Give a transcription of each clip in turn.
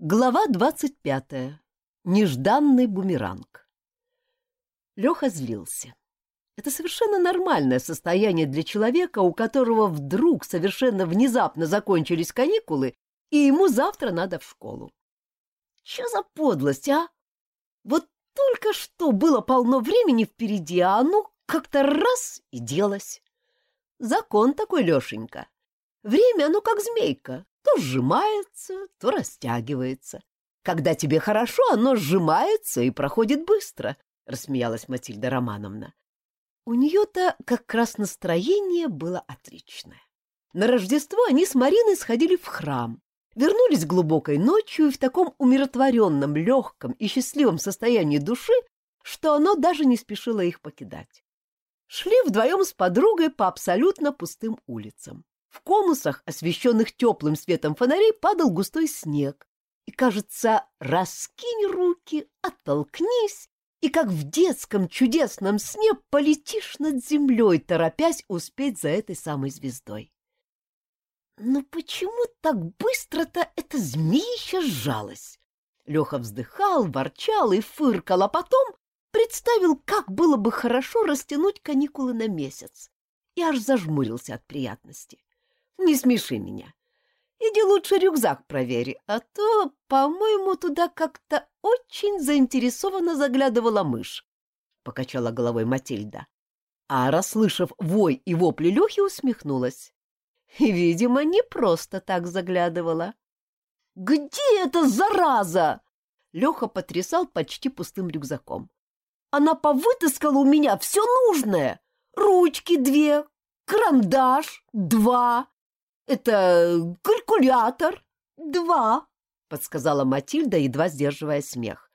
Глава двадцать пятая. Нежданный бумеранг. Леха злился. Это совершенно нормальное состояние для человека, у которого вдруг совершенно внезапно закончились каникулы, и ему завтра надо в школу. Что за подлость, а? Вот только что было полно времени впереди, а оно как-то раз и делось. Закон такой, Лешенька. Время, оно как змейка, то сжимается, то растягивается. Когда тебе хорошо, оно сжимается и проходит быстро, — рассмеялась Матильда Романовна. У нее-то как раз настроение было отличное. На Рождество они с Мариной сходили в храм, вернулись глубокой ночью и в таком умиротворенном, легком и счастливом состоянии души, что оно даже не спешило их покидать. Шли вдвоем с подругой по абсолютно пустым улицам. В конусах, освещенных теплым светом фонарей, падал густой снег. И, кажется, раскинь руки, оттолкнись, и как в детском чудесном сне полетишь над землей, торопясь успеть за этой самой звездой. Но почему так быстро-то эта змеища сжалась? Леха вздыхал, ворчал и фыркал, а потом представил, как было бы хорошо растянуть каникулы на месяц, и аж зажмурился от приятности. Не смеши меня. Иди лучше рюкзак провери, а то, по-моему, туда как-то очень заинтересованно заглядывала мышь, — покачала головой Матильда. А, расслышав вой и вопли Лехи, усмехнулась. И, видимо, не просто так заглядывала. «Где эта зараза?» Леха потрясал почти пустым рюкзаком. «Она повытаскала у меня все нужное. Ручки две, карандаш два, это калькулятор. Два, подсказала Матильда, едва сдерживая смех.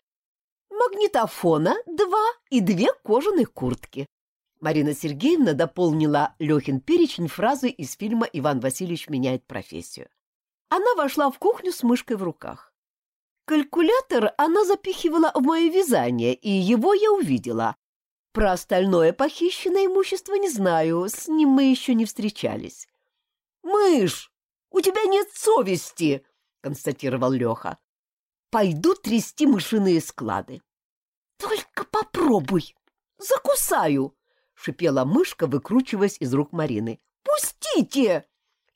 Магнитофона два и две кожаные куртки. Марина Сергеевна дополнила Лехин перечень фразы из фильма «Иван Васильевич меняет профессию». Она вошла в кухню с мышкой в руках. Калькулятор она запихивала в мое вязание, и его я увидела. Про остальное похищенное имущество не знаю, с ним мы еще не встречались. «Мышь, у тебя нет совести!» — констатировал Леха. «Пойду трясти мышиные склады». «Только попробуй! Закусаю!» — шипела мышка, выкручиваясь из рук Марины. «Пустите!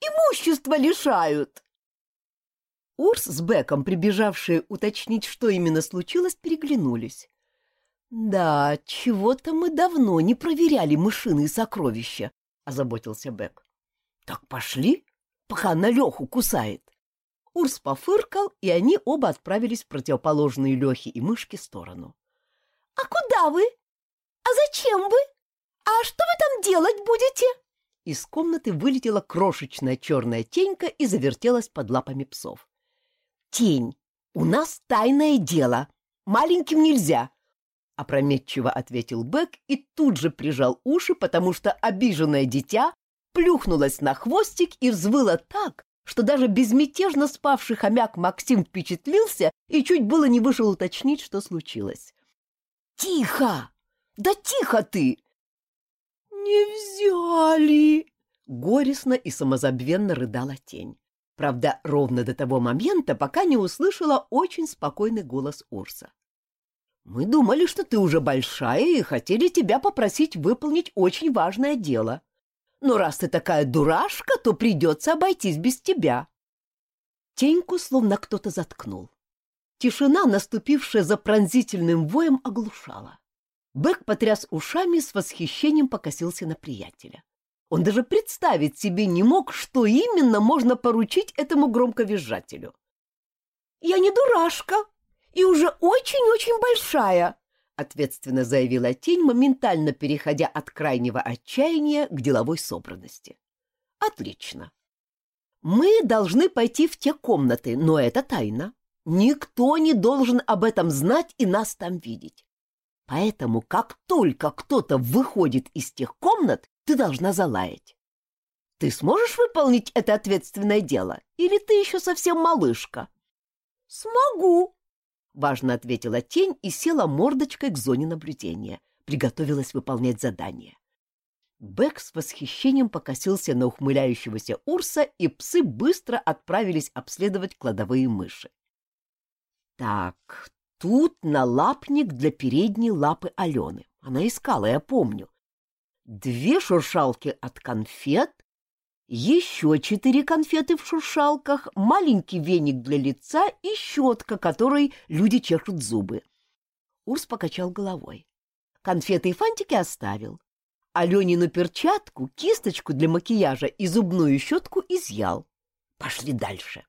Имущество лишают!» Урс с Беком, прибежавшие уточнить, что именно случилось, переглянулись. «Да, чего-то мы давно не проверяли мышиные сокровища», — озаботился Бек. Так пошли, пока на Леху кусает. Урс пофыркал, и они оба отправились в противоположные Лехе и Мышке сторону. — А куда вы? А зачем вы? А что вы там делать будете? Из комнаты вылетела крошечная черная тенька и завертелась под лапами псов. — Тень, у нас тайное дело. Маленьким нельзя, — опрометчиво ответил Бэк и тут же прижал уши, потому что обиженное дитя плюхнулась на хвостик и взвыла так, что даже безмятежно спавший хомяк Максим впечатлился и чуть было не вышел уточнить, что случилось. «Тихо! Да тихо ты!» «Не взяли!» — горестно и самозабвенно рыдала тень. Правда, ровно до того момента, пока не услышала очень спокойный голос Урса. «Мы думали, что ты уже большая и хотели тебя попросить выполнить очень важное дело. Но раз ты такая дурашка, то придется обойтись без тебя. Теньку словно кто-то заткнул. Тишина, наступившая за пронзительным воем, оглушала. Бэк потряс ушами с восхищением покосился на приятеля. Он даже представить себе не мог, что именно можно поручить этому громковизжателю. «Я не дурашка и уже очень-очень большая», ответственно заявила тень, моментально переходя от крайнего отчаяния к деловой собранности. Отлично. Мы должны пойти в те комнаты, но это тайна. Никто не должен об этом знать и нас там видеть. Поэтому, как только кто-то выходит из тех комнат, ты должна залаять. Ты сможешь выполнить это ответственное дело? Или ты еще совсем малышка? — Смогу, важно ответила тень и села мордочкой к зоне наблюдения, приготовилась выполнять задание. Бэк с восхищением покосился на ухмыляющегося Урса, и псы быстро отправились обследовать кладовые мыши. Так, тут налапник для передней лапы Алены. Она искала, я помню. Две шуршалки от конфет, еще четыре конфеты в шуршалках, маленький веник для лица и щетка, которой люди чешут зубы. Урс покачал головой. Конфеты и фантики оставил. Аленину перчатку, кисточку для макияжа и зубную щетку изъял. Пошли дальше.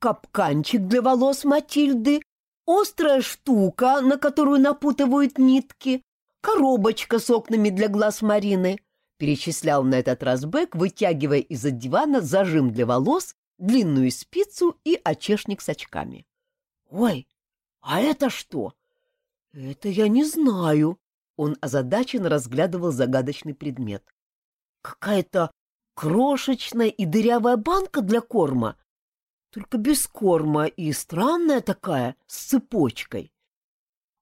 Капканчик для волос Матильды, острая штука, на которую напутывают нитки, коробочка с окнами для глаз Марины, перечислял на этот раз Бэк, вытягивая из-за дивана зажим для волос, длинную спицу и очешник с очками. «Ой, а это что?» «Это я не знаю», — он озадаченно разглядывал загадочный предмет. «Какая-то крошечная и дырявая банка для корма, только без корма и странная такая, с цепочкой.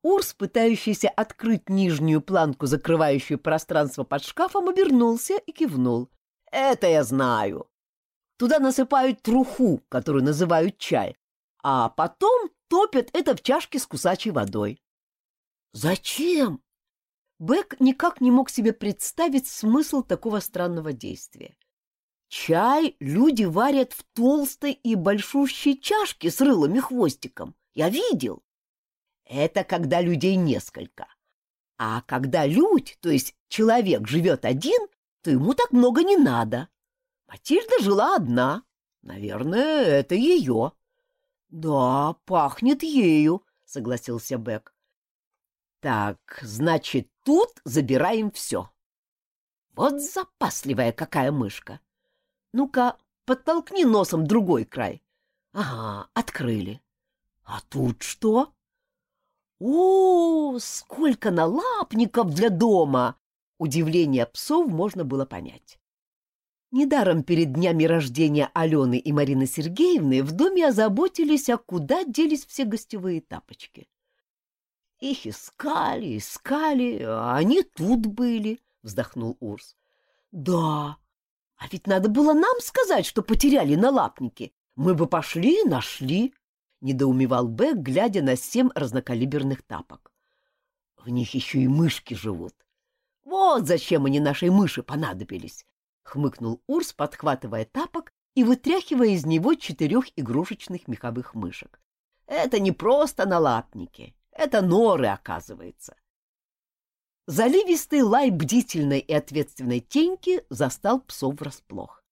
Урс, пытающийся открыть нижнюю планку, закрывающую пространство под шкафом, обернулся и кивнул. «Это я знаю. Туда насыпают труху, которую называют чай, а потом топят это в чашке с кусачей водой». «Зачем?» Бэк никак не мог себе представить смысл такого странного действия. Чай люди варят в толстой и большущей чашке с рылом и хвостиком. Я видел. Это когда людей несколько. А когда людь, то есть человек, живет один, то ему так много не надо. Матильда жила одна. Наверное, это ее. — Да, пахнет ею, — согласился Бек. — Так, значит, тут забираем все. Вот запасливая какая мышка. Ну-ка, подтолкни носом другой край. Ага, открыли. А тут что? О, сколько налапников для дома! Удивление псов можно было понять. Недаром перед днями рождения Алены и Марины Сергеевны в доме озаботились, а куда делись все гостевые тапочки. Их искали, искали, а они тут были, — вздохнул Урс. — Да, а ведь надо было нам сказать, что потеряли налапники. Мы бы пошли и нашли недоумевал Бэк, глядя на семь разнокалиберных тапок. В них еще и мышки живут. Вот зачем они нашей мыши понадобились, хмыкнул Урс, подхватывая тапок и вытряхивая из него четырех игрушечных меховых мышек. Это не просто налапники, это норы, оказывается. Заливистый лай бдительной и ответственной теньки застал псов врасплох.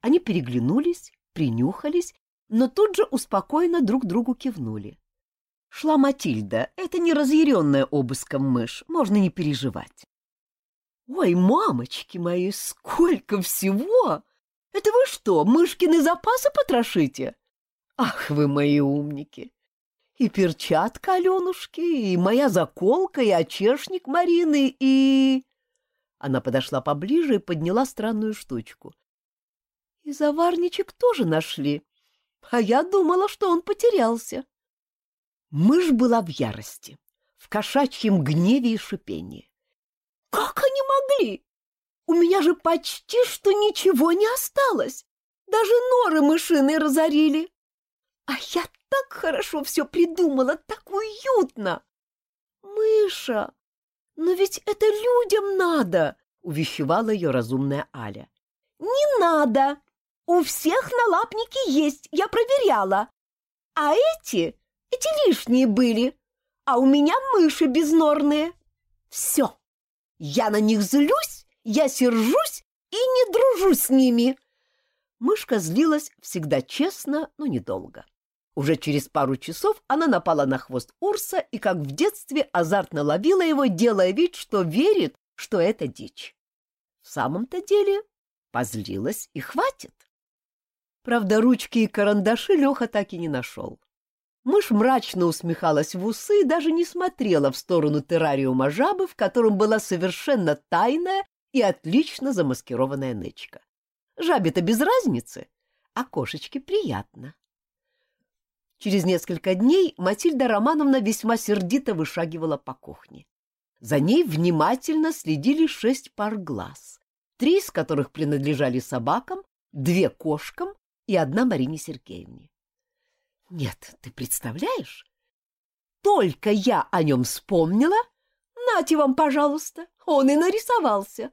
Они переглянулись, принюхались но тут же успокоенно друг другу кивнули. Шла Матильда, это не разъяренная обыском мышь, можно не переживать. «Ой, мамочки мои, сколько всего! Это вы что, мышкины запасы потрошите? Ах вы мои умники! И перчатка Аленушки, и моя заколка, и очешник Марины, и...» Она подошла поближе и подняла странную штучку. «И заварничек тоже нашли», а я думала, что он потерялся. Мышь была в ярости, в кошачьем гневе и шипении. Как они могли? У меня же почти что ничего не осталось. Даже норы мышиные разорили. А я так хорошо все придумала, так уютно. Мыша, но ведь это людям надо, увещевала ее разумная Аля. Не надо, у всех налапники есть, я проверяла. А эти, эти лишние были. А у меня мыши безнорные. Все. Я на них злюсь, я сержусь и не дружу с ними. Мышка злилась всегда честно, но недолго. Уже через пару часов она напала на хвост Урса и, как в детстве, азартно ловила его, делая вид, что верит, что это дичь. В самом-то деле позлилась и хватит. Правда, ручки и карандаши Леха так и не нашел. Мышь мрачно усмехалась в усы и даже не смотрела в сторону террариума жабы, в котором была совершенно тайная и отлично замаскированная нычка. Жабе-то без разницы, а кошечке приятно. Через несколько дней Матильда Романовна весьма сердито вышагивала по кухне. За ней внимательно следили шесть пар глаз, три из которых принадлежали собакам, две кошкам и одна Марине Сергеевне. Нет, ты представляешь? Только я о нем вспомнила, нате вам, пожалуйста, он и нарисовался.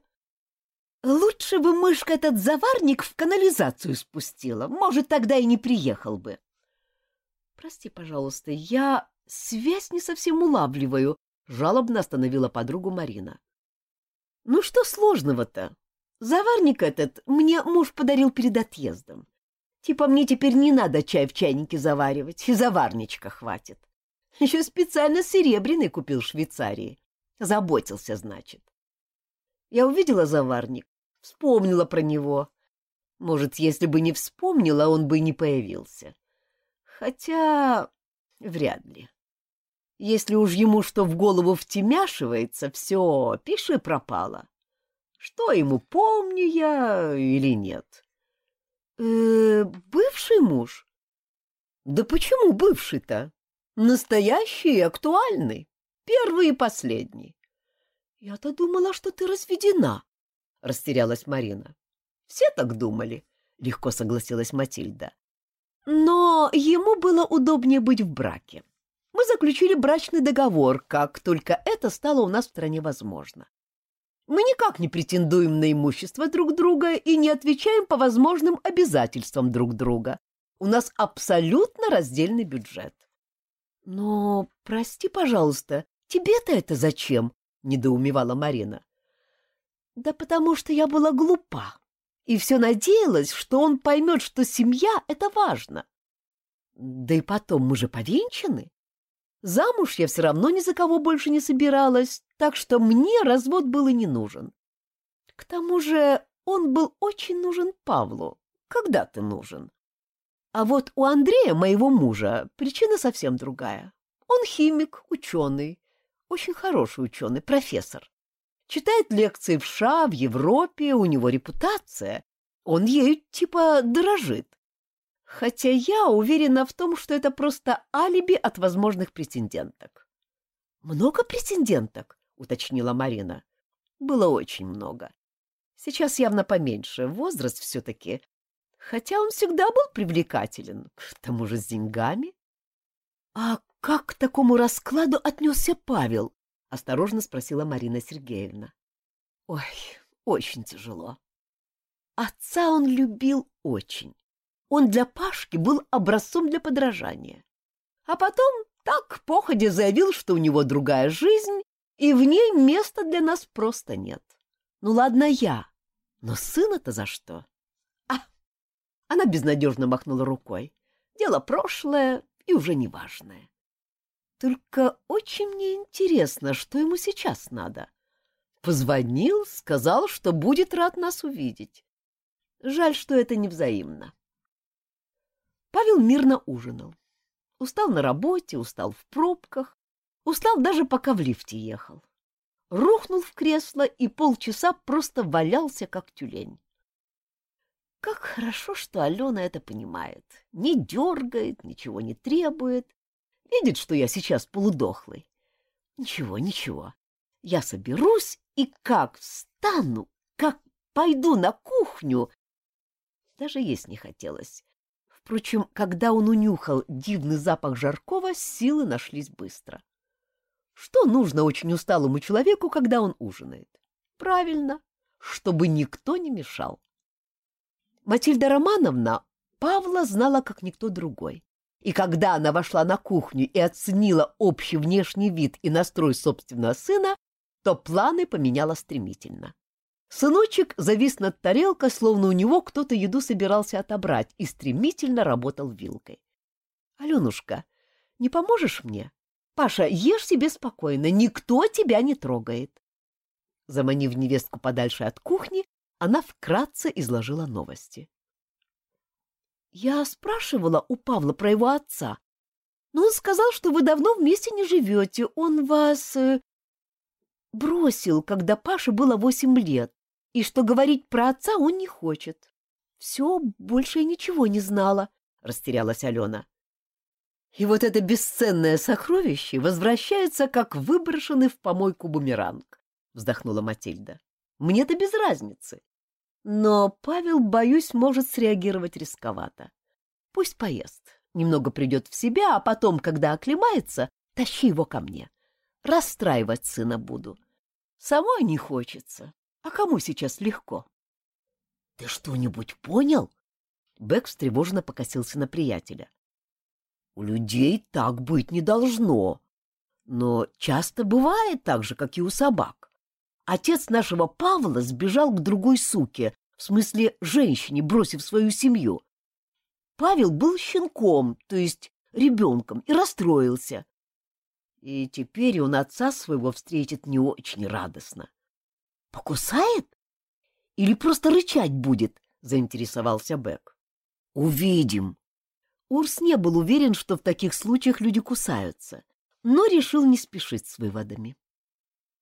Лучше бы мышка этот заварник в канализацию спустила, может, тогда и не приехал бы. Прости, пожалуйста, я связь не совсем улавливаю, жалобно остановила подругу Марина. Ну что сложного-то? Заварник этот мне муж подарил перед отъездом. Типа мне теперь не надо чай в чайнике заваривать, и заварничка хватит. Еще специально серебряный купил в Швейцарии. Заботился, значит. Я увидела заварник, вспомнила про него. Может, если бы не вспомнила, он бы не появился. Хотя вряд ли. Если уж ему что в голову втемяшивается, все, пиши пропало. Что ему, помню я или нет? Э, бывший муж? Да почему бывший-то? Настоящий и актуальный. Первый и последний. Я-то думала, что ты разведена, растерялась Марина. Все так думали, легко согласилась Матильда. Но ему было удобнее быть в браке. Мы заключили брачный договор, как только это стало у нас в стране возможно. Мы никак не претендуем на имущество друг друга и не отвечаем по возможным обязательствам друг друга. У нас абсолютно раздельный бюджет. Но, прости, пожалуйста, тебе-то это зачем? недоумевала Марина. Да потому что я была глупа и все надеялась, что он поймет, что семья — это важно. Да и потом, мы же повенчаны. Замуж я все равно ни за кого больше не собиралась, так что мне развод был и не нужен. К тому же он был очень нужен Павлу. Когда ты нужен? А вот у Андрея, моего мужа, причина совсем другая. Он химик, ученый, очень хороший ученый, профессор. Читает лекции в США, в Европе, у него репутация. Он ею типа дорожит. Хотя я уверена в том, что это просто алиби от возможных претенденток. «Много претенденток?» — уточнила Марина. «Было очень много. Сейчас явно поменьше, возраст все-таки. Хотя он всегда был привлекателен, к тому же с деньгами». «А как к такому раскладу отнесся Павел?» — осторожно спросила Марина Сергеевна. «Ой, очень тяжело. Отца он любил очень. Он для Пашки был образцом для подражания. А потом так походя заявил, что у него другая жизнь, и в ней места для нас просто нет. Ну ладно я, но сына-то за что? А! Она безнадежно махнула рукой. Дело прошлое и уже неважное. Только очень мне интересно, что ему сейчас надо. Позвонил, сказал, что будет рад нас увидеть. Жаль, что это невзаимно. Павел мирно ужинал. Устал на работе, устал в пробках, устал даже пока в лифте ехал. Рухнул в кресло и полчаса просто валялся, как тюлень. Как хорошо, что Алена это понимает. Не дергает, ничего не требует. Видит, что я сейчас полудохлый. Ничего, ничего. Я соберусь и как встану, как пойду на кухню. Даже есть не хотелось. Впрочем, когда он унюхал дивный запах жаркого, силы нашлись быстро. Что нужно очень усталому человеку, когда он ужинает? Правильно, чтобы никто не мешал. Матильда Романовна Павла знала как никто другой. И когда она вошла на кухню и оценила общий внешний вид и настрой собственного сына, то планы поменяла стремительно. Сыночек завис над тарелкой, словно у него кто-то еду собирался отобрать, и стремительно работал вилкой. — Аленушка, не поможешь мне? Паша, ешь себе спокойно, никто тебя не трогает. Заманив невестку подальше от кухни, она вкратце изложила новости. — Я спрашивала у Павла про его отца, но он сказал, что вы давно вместе не живете, он вас... Э, бросил, когда Паше было восемь лет и что говорить про отца он не хочет. Все, больше я ничего не знала, — растерялась Алена. И вот это бесценное сокровище возвращается, как выброшенный в помойку бумеранг, — вздохнула Матильда. Мне-то без разницы. Но Павел, боюсь, может среагировать рисковато. Пусть поест. Немного придет в себя, а потом, когда оклемается, тащи его ко мне. Расстраивать сына буду. Самой не хочется. А кому сейчас легко? — Ты что-нибудь понял? Бэк встревоженно покосился на приятеля. — У людей так быть не должно. Но часто бывает так же, как и у собак. Отец нашего Павла сбежал к другой суке, в смысле женщине, бросив свою семью. Павел был щенком, то есть ребенком, и расстроился. И теперь он отца своего встретит не очень радостно. — Покусает? Или просто рычать будет? — заинтересовался Бек. — Увидим. Урс не был уверен, что в таких случаях люди кусаются, но решил не спешить с выводами.